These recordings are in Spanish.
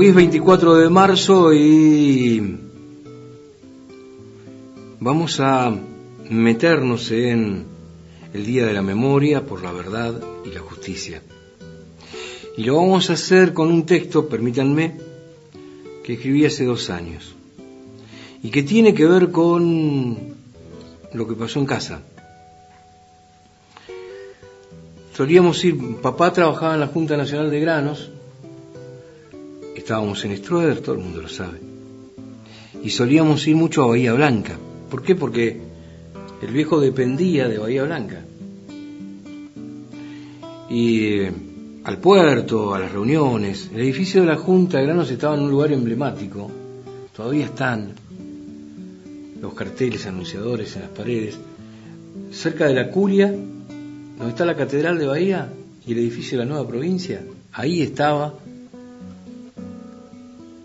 Hoy es 24 de marzo y vamos a meternos en el Día de la Memoria por la Verdad y la Justicia. Y lo vamos a hacer con un texto, permítanme, que escribí hace dos años y que tiene que ver con lo que pasó en casa. Solíamos ir, papá trabajaba en la Junta Nacional de Granos, estábamos en Stroeder, todo el mundo lo sabe, y solíamos ir mucho a Bahía Blanca. ¿Por qué? Porque el viejo dependía de Bahía Blanca. Y eh, al puerto, a las reuniones, el edificio de la Junta de Granos estaba en un lugar emblemático, todavía están los carteles anunciadores en las paredes, cerca de la curia donde está la Catedral de Bahía y el edificio de la nueva provincia, ahí estaba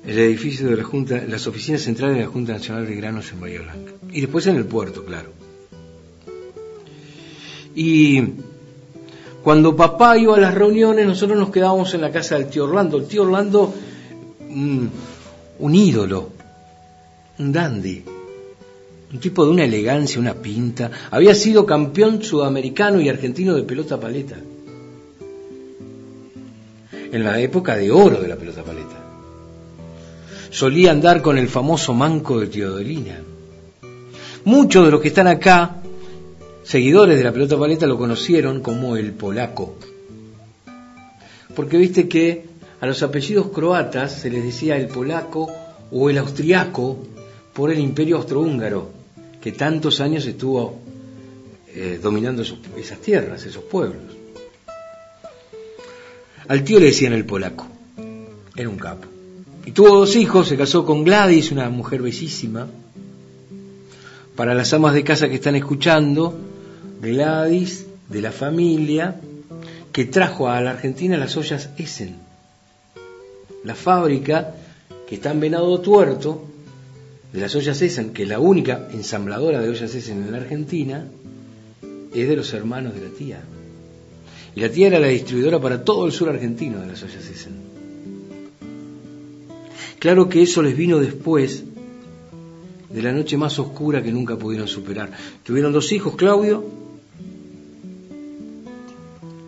el edificio de la Junta, las oficinas centrales de la Junta Nacional de Granos en Bahía Blanca. Y después en el puerto, claro. Y cuando papá iba a las reuniones, nosotros nos quedábamos en la casa del tío Orlando. El tío Orlando, un, un ídolo, un dandy, un tipo de una elegancia, una pinta. Había sido campeón sudamericano y argentino de pelota paleta. En la época de oro de la pelota paleta. Solía andar con el famoso manco de Teodolina. Muchos de los que están acá, seguidores de la pelota paleta, lo conocieron como el polaco. Porque viste que a los apellidos croatas se les decía el polaco o el austriaco por el imperio austrohúngaro que tantos años estuvo eh, dominando esas tierras, esos pueblos. Al tío le decían el polaco, era un capo. Y tuvo dos hijos, se casó con Gladys, una mujer bellísima. Para las amas de casa que están escuchando, Gladys, de la familia, que trajo a la Argentina las ollas Essen. La fábrica que está en Venado Tuerto, de las ollas Essen, que la única ensambladora de ollas Essen en la Argentina, es de los hermanos de la tía. Y la tía era la distribuidora para todo el sur argentino de las ollas Essen. Claro que eso les vino después de la noche más oscura que nunca pudieron superar. Tuvieron dos hijos, Claudio,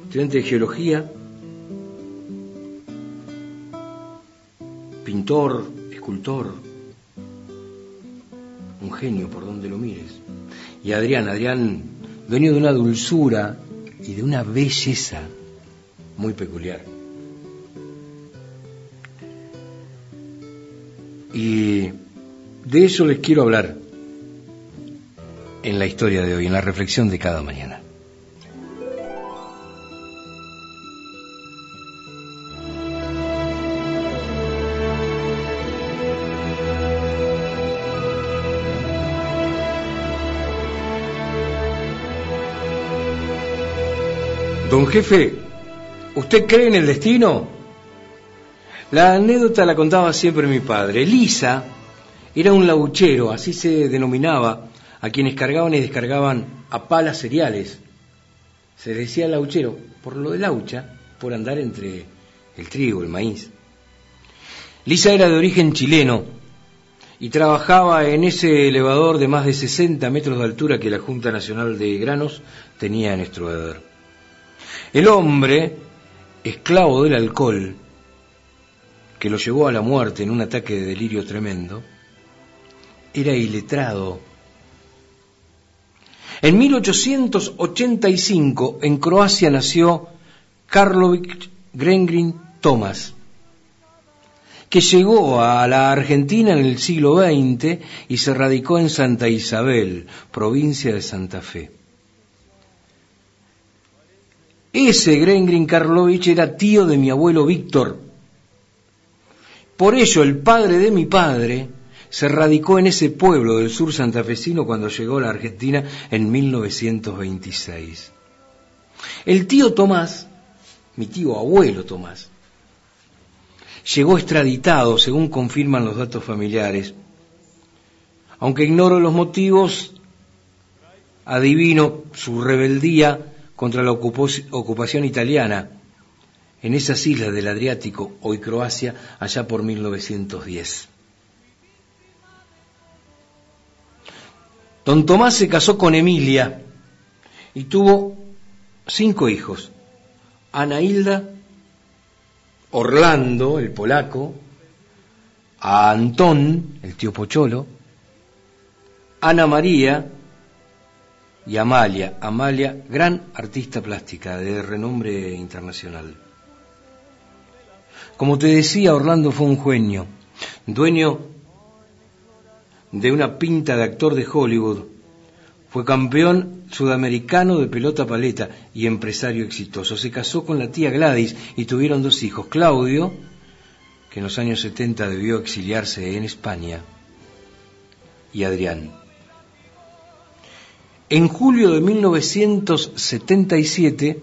estudiante de geología, pintor, escultor, un genio por donde lo mires. Y Adrián, Adrián, dueño de una dulzura y de una belleza muy peculiar. Y de eso les quiero hablar en la historia de hoy, en la reflexión de cada mañana. Don jefe, ¿usted cree en el destino? La anécdota la contaba siempre mi padre. Lisa era un lauchero, así se denominaba, a quienes cargaban y descargaban a palas cereales. Se decía lauchero por lo de laucha, por andar entre el trigo, el maíz. Lisa era de origen chileno y trabajaba en ese elevador de más de 60 metros de altura que la Junta Nacional de Granos tenía en Estroeder. El hombre, esclavo del alcohol, que lo llevó a la muerte en un ataque de delirio tremendo, era iletrado. En 1885 en Croacia nació Karlovic Grengrin Thomas, que llegó a la Argentina en el siglo XX y se radicó en Santa Isabel, provincia de Santa Fe. Ese Grengrin Karlovich era tío de mi abuelo Víctor. Por ello, el padre de mi padre se radicó en ese pueblo del sur santafesino cuando llegó a la Argentina en 1926. El tío Tomás, mi tío abuelo Tomás, llegó extraditado, según confirman los datos familiares. Aunque ignoro los motivos, adivino su rebeldía contra la ocupación italiana en esas islas del Adriático, hoy Croacia, allá por 1910. Don Tomás se casó con Emilia y tuvo cinco hijos. Ana Hilda, Orlando, el polaco, Antón, el tío Pocholo, Ana María y Amalia. Amalia, gran artista plástica de renombre internacional. Como te decía, Orlando fue un genio, dueño de una pinta de actor de Hollywood. Fue campeón sudamericano de pelota paleta y empresario exitoso. Se casó con la tía Gladys y tuvieron dos hijos, Claudio, que en los años 70 debió exiliarse en España, y Adrián. En julio de 1977,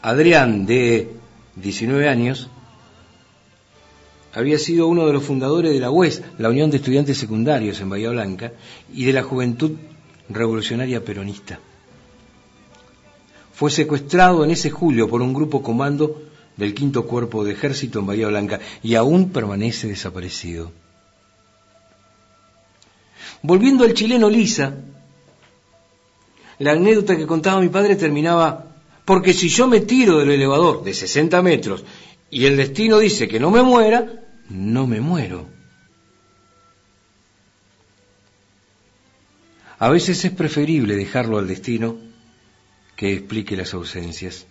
Adrián, de 19 años, había sido uno de los fundadores de la UES, la Unión de Estudiantes Secundarios en Bahía Blanca, y de la Juventud Revolucionaria Peronista. Fue secuestrado en ese julio por un grupo comando del quinto cuerpo de ejército en Bahía Blanca y aún permanece desaparecido. Volviendo al chileno Lisa, la anécdota que contaba mi padre terminaba, porque si yo me tiro del elevador de 60 metros y el destino dice que no me muera, no me muero. A veces es preferible dejarlo al destino que explique las ausencias.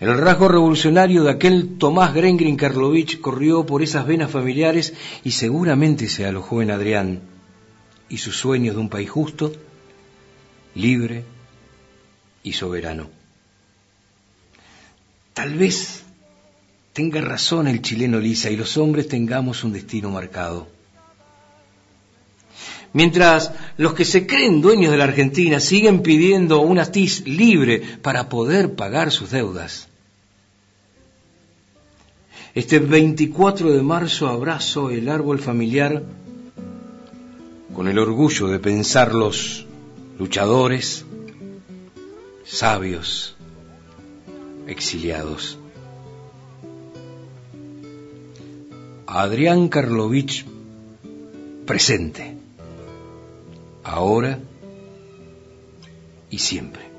El rasgo revolucionario de aquel Tomás Grengrin Karlovich corrió por esas venas familiares y seguramente se alojó en Adrián y sus sueños de un país justo, libre y soberano. Tal vez tenga razón el chileno Lisa y los hombres tengamos un destino marcado. Mientras los que se creen dueños de la Argentina siguen pidiendo una TIS libre para poder pagar sus deudas. Este 24 de marzo abrazo el árbol familiar con el orgullo de pensar los luchadores, sabios, exiliados. Adrián Karlovich presente, ahora y siempre.